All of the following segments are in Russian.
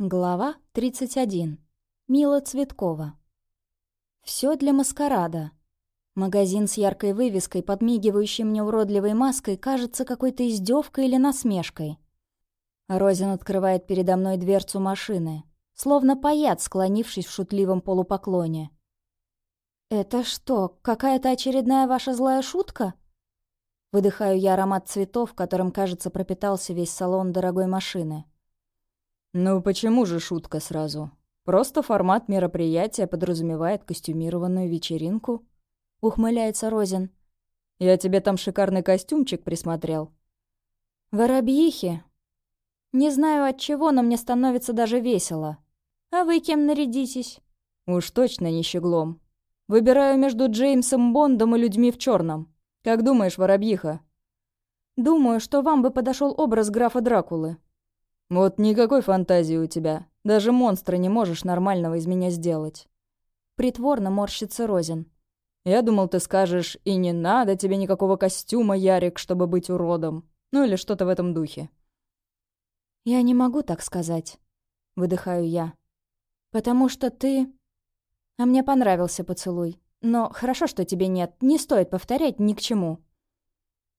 Глава 31. Мила Цветкова. Все для маскарада. Магазин с яркой вывеской, подмигивающей мне уродливой маской, кажется какой-то издевкой или насмешкой. Розин открывает передо мной дверцу машины, словно паяц, склонившись в шутливом полупоклоне. «Это что, какая-то очередная ваша злая шутка?» Выдыхаю я аромат цветов, которым, кажется, пропитался весь салон дорогой машины. «Ну почему же шутка сразу? Просто формат мероприятия подразумевает костюмированную вечеринку», — ухмыляется Розин. «Я тебе там шикарный костюмчик присмотрел». «Воробьихи. Не знаю от чего, но мне становится даже весело. А вы кем нарядитесь?» «Уж точно не щеглом. Выбираю между Джеймсом Бондом и людьми в черном. Как думаешь, воробьиха?» «Думаю, что вам бы подошел образ графа Дракулы». «Вот никакой фантазии у тебя. Даже монстра не можешь нормального из меня сделать». Притворно морщится Розин. «Я думал, ты скажешь, и не надо тебе никакого костюма, Ярик, чтобы быть уродом. Ну или что-то в этом духе». «Я не могу так сказать», — выдыхаю я. «Потому что ты...» А мне понравился поцелуй. Но хорошо, что тебе нет. Не стоит повторять ни к чему.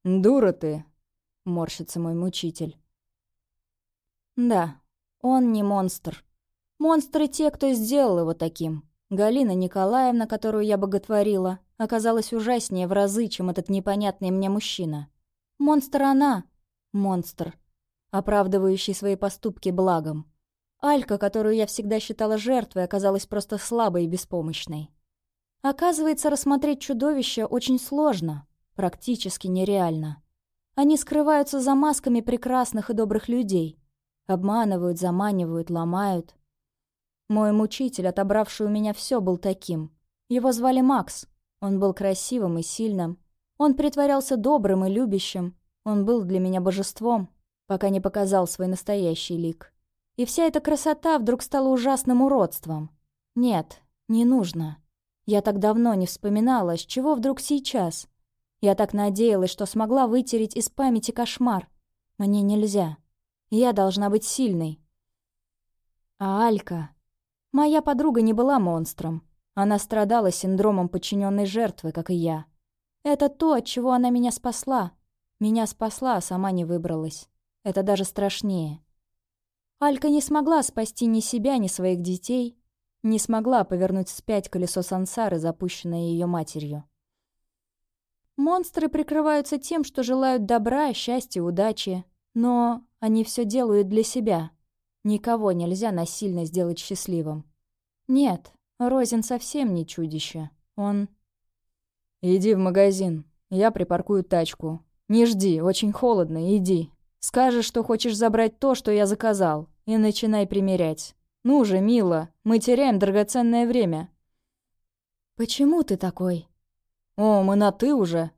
«Дура ты», — морщится мой мучитель. Да, он не монстр. Монстры те, кто сделал его таким. Галина Николаевна, которую я боготворила, оказалась ужаснее в разы, чем этот непонятный мне мужчина. Монстр она. Монстр. Оправдывающий свои поступки благом. Алька, которую я всегда считала жертвой, оказалась просто слабой и беспомощной. Оказывается, рассмотреть чудовище очень сложно, практически нереально. Они скрываются за масками прекрасных и добрых людей, Обманывают, заманивают, ломают. Мой мучитель, отобравший у меня все, был таким. Его звали Макс. Он был красивым и сильным. Он притворялся добрым и любящим. Он был для меня божеством, пока не показал свой настоящий лик. И вся эта красота вдруг стала ужасным уродством. Нет, не нужно. Я так давно не вспоминала, с чего вдруг сейчас. Я так надеялась, что смогла вытереть из памяти кошмар. Мне нельзя. Я должна быть сильной. А Алька... Моя подруга не была монстром. Она страдала синдромом подчиненной жертвы, как и я. Это то, от чего она меня спасла. Меня спасла, а сама не выбралась. Это даже страшнее. Алька не смогла спасти ни себя, ни своих детей, не смогла повернуть вспять колесо сансары, запущенное ее матерью. Монстры прикрываются тем, что желают добра, счастья, удачи, но они все делают для себя. Никого нельзя насильно сделать счастливым. Нет, Розин совсем не чудище. Он... «Иди в магазин. Я припаркую тачку. Не жди, очень холодно, иди. Скажешь, что хочешь забрать то, что я заказал, и начинай примерять. Ну же, мило, мы теряем драгоценное время». «Почему ты такой?» «О, мы на «ты» уже».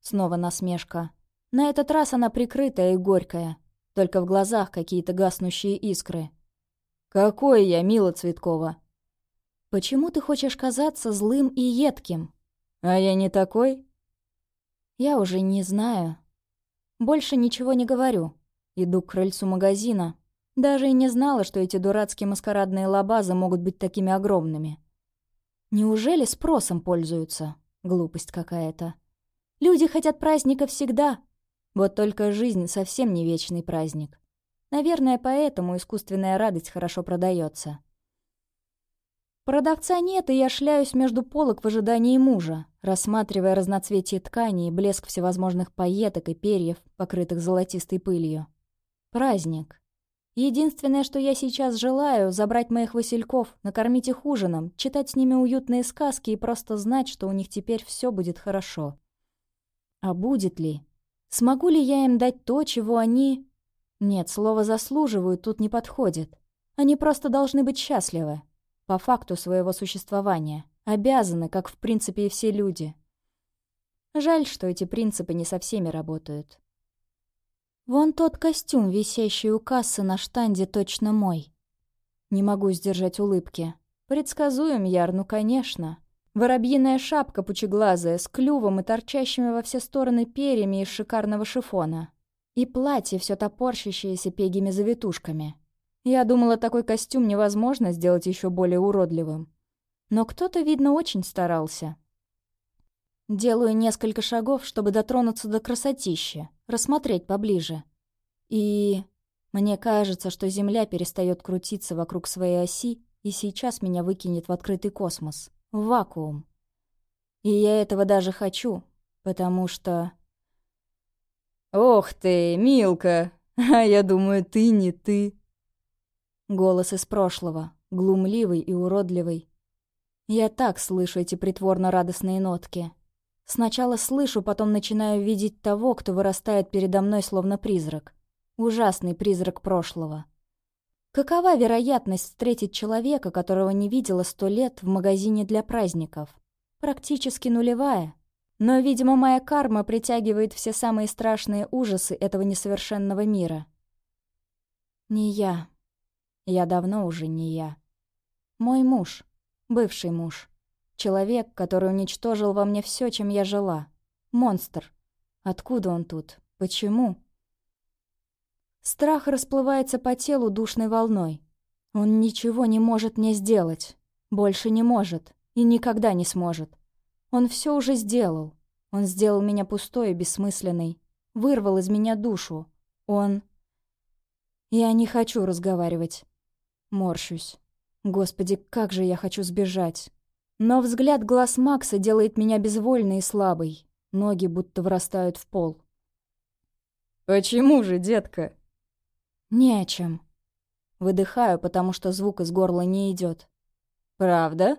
Снова насмешка. На этот раз она прикрытая и горькая. Только в глазах какие-то гаснущие искры. «Какой я, Мила Цветкова?» «Почему ты хочешь казаться злым и едким?» «А я не такой?» «Я уже не знаю. Больше ничего не говорю. Иду к крыльцу магазина. Даже и не знала, что эти дурацкие маскарадные лабазы могут быть такими огромными. Неужели спросом пользуются? Глупость какая-то. Люди хотят праздника всегда, вот только жизнь совсем не вечный праздник. Наверное, поэтому искусственная радость хорошо продается. Продавца нет, и я шляюсь между полок в ожидании мужа, рассматривая разноцветие ткани и блеск всевозможных пайеток и перьев, покрытых золотистой пылью. Праздник. Единственное, что я сейчас желаю, забрать моих васильков, накормить их ужином, читать с ними уютные сказки и просто знать, что у них теперь все будет хорошо. А будет ли? Смогу ли я им дать то, чего они... Нет, слово «заслуживают» тут не подходит. Они просто должны быть счастливы. По факту своего существования. Обязаны, как в принципе и все люди. Жаль, что эти принципы не со всеми работают. Вон тот костюм, висящий у кассы на штанде, точно мой. Не могу сдержать улыбки. Предсказуем, Яр, ну конечно. Воробьиная шапка пучеглазая, с клювом и торчащими во все стороны перьями из шикарного шифона. И платье все топорщащееся пегими завитушками. Я думала, такой костюм невозможно сделать еще более уродливым. Но кто-то, видно, очень старался. Делаю несколько шагов, чтобы дотронуться до красотища, рассмотреть поближе. И мне кажется, что Земля перестает крутиться вокруг своей оси, и сейчас меня выкинет в открытый космос, в вакуум. И я этого даже хочу, потому что... «Ох ты, Милка! А я думаю, ты не ты!» Голос из прошлого, глумливый и уродливый. Я так слышу эти притворно-радостные нотки. Сначала слышу, потом начинаю видеть того, кто вырастает передо мной словно призрак. Ужасный призрак прошлого. Какова вероятность встретить человека, которого не видела сто лет в магазине для праздников? Практически нулевая. Но, видимо, моя карма притягивает все самые страшные ужасы этого несовершенного мира. Не я. Я давно уже не я. Мой муж. Бывший муж. Человек, который уничтожил во мне все, чем я жила. Монстр. Откуда он тут? Почему? Страх расплывается по телу душной волной. Он ничего не может мне сделать. Больше не может. И никогда не сможет. Он все уже сделал. Он сделал меня пустой и бессмысленной. Вырвал из меня душу. Он... Я не хочу разговаривать. Морщусь. Господи, как же я хочу сбежать. Но взгляд глаз Макса делает меня безвольной и слабой. Ноги будто врастают в пол. «Почему же, детка?» «Не о чем». Выдыхаю, потому что звук из горла не идет. «Правда?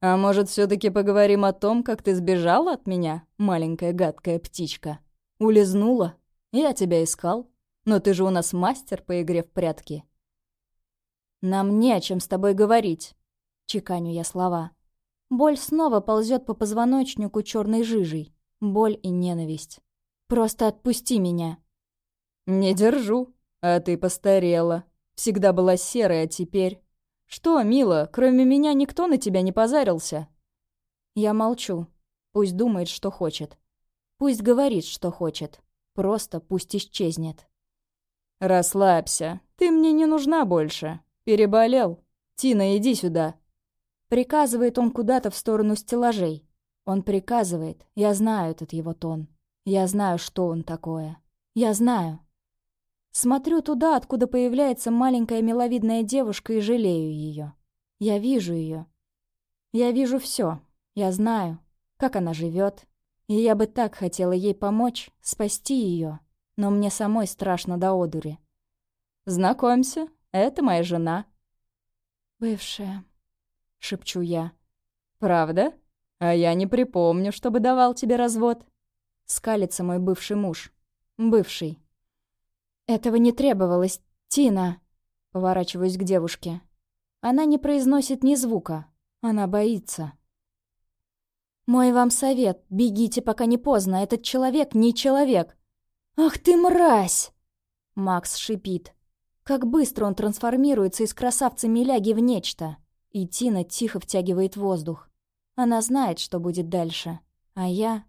А может, все таки поговорим о том, как ты сбежала от меня, маленькая гадкая птичка? Улизнула? Я тебя искал. Но ты же у нас мастер по игре в прятки». «Нам не о чем с тобой говорить», — чеканю я слова. Боль снова ползет по позвоночнику черной жижей. Боль и ненависть. «Просто отпусти меня». «Не держу. А ты постарела. Всегда была серой, а теперь...» «Что, мила, кроме меня никто на тебя не позарился?» Я молчу. Пусть думает, что хочет. Пусть говорит, что хочет. Просто пусть исчезнет. «Расслабься. Ты мне не нужна больше. «Переболел. Тина, иди сюда». Приказывает он куда-то в сторону стеллажей. Он приказывает. Я знаю этот его тон. Я знаю, что он такое. Я знаю. Смотрю туда, откуда появляется маленькая миловидная девушка, и жалею ее. Я вижу ее. Я вижу все. Я знаю, как она живет. И я бы так хотела ей помочь, спасти ее. Но мне самой страшно до одури. «Знакомься, это моя жена». «Бывшая», — шепчу я. «Правда? А я не припомню, чтобы давал тебе развод». Скалится мой бывший муж. Бывший. «Этого не требовалось, Тина!» Поворачиваюсь к девушке. Она не произносит ни звука. Она боится. «Мой вам совет. Бегите, пока не поздно. Этот человек не человек». «Ах ты мразь!» Макс шипит. Как быстро он трансформируется из красавца-миляги в нечто. И Тина тихо втягивает воздух. Она знает, что будет дальше. А я...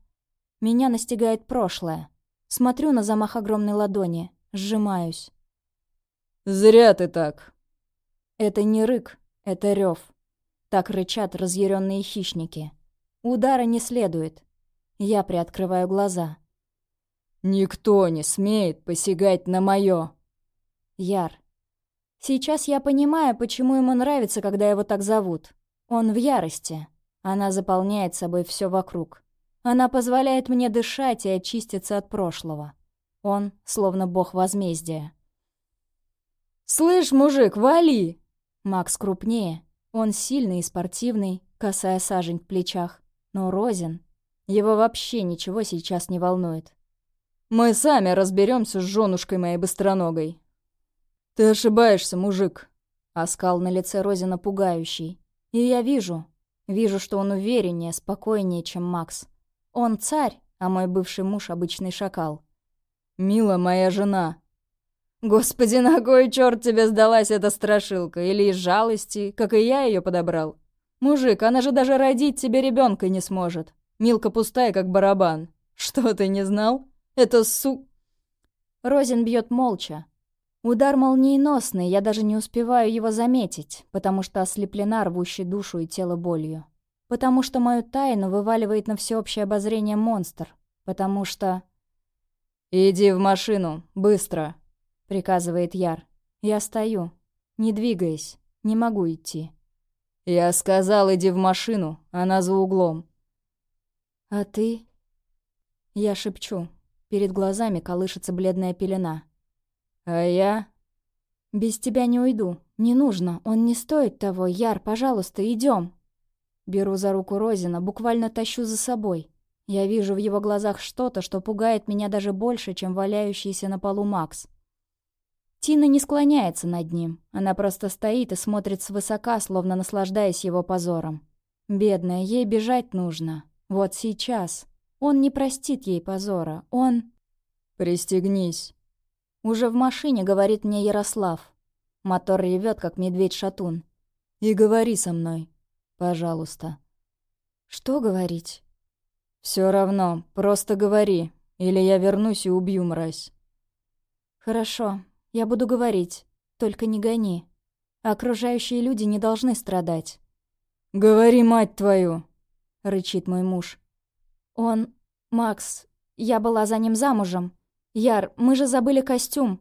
Меня настигает прошлое. Смотрю на замах огромной ладони. Сжимаюсь. «Зря ты так!» Это не рык, это рев. Так рычат разъяренные хищники. Удара не следует. Я приоткрываю глаза. «Никто не смеет посягать на моё!» Яр. Сейчас я понимаю, почему ему нравится, когда его так зовут. Он в ярости. Она заполняет собой все вокруг. Она позволяет мне дышать и очиститься от прошлого. Он словно бог возмездия. «Слышь, мужик, вали!» Макс крупнее. Он сильный и спортивный, касая сажень в плечах. Но Розин... Его вообще ничего сейчас не волнует. «Мы сами разберемся с женушкой моей быстроногой. «Ты ошибаешься, мужик!» Оскал на лице Розина пугающий. И я вижу. Вижу, что он увереннее, спокойнее, чем Макс. Он царь, а мой бывший муж — обычный шакал. «Мила моя жена!» «Господи, на кой черт тебе сдалась эта страшилка? Или из жалости, как и я ее подобрал? Мужик, она же даже родить тебе ребенка не сможет. Милка пустая, как барабан. Что, ты не знал? Это су...» Розин бьет молча, Удар молниеносный, я даже не успеваю его заметить, потому что ослеплена рвущей душу и тело болью. Потому что мою тайну вываливает на всеобщее обозрение монстр. Потому что... «Иди в машину, быстро!» — приказывает Яр. Я стою, не двигаясь, не могу идти. «Я сказал, иди в машину, она за углом». «А ты?» Я шепчу. Перед глазами колышется бледная пелена. «А я?» «Без тебя не уйду. Не нужно. Он не стоит того. Яр, пожалуйста, идем. Беру за руку Розина, буквально тащу за собой. Я вижу в его глазах что-то, что пугает меня даже больше, чем валяющийся на полу Макс. Тина не склоняется над ним. Она просто стоит и смотрит свысока, словно наслаждаясь его позором. Бедная, ей бежать нужно. Вот сейчас. Он не простит ей позора. Он... «Пристегнись», уже в машине говорит мне Ярослав. Мотор ревет, как медведь-шатун. «И говори со мной, пожалуйста». «Что говорить?» Все равно, просто говори, или я вернусь и убью мразь». «Хорошо, я буду говорить, только не гони. Окружающие люди не должны страдать». «Говори, мать твою!» — рычит мой муж. «Он... Макс... Я была за ним замужем. «Яр, мы же забыли костюм.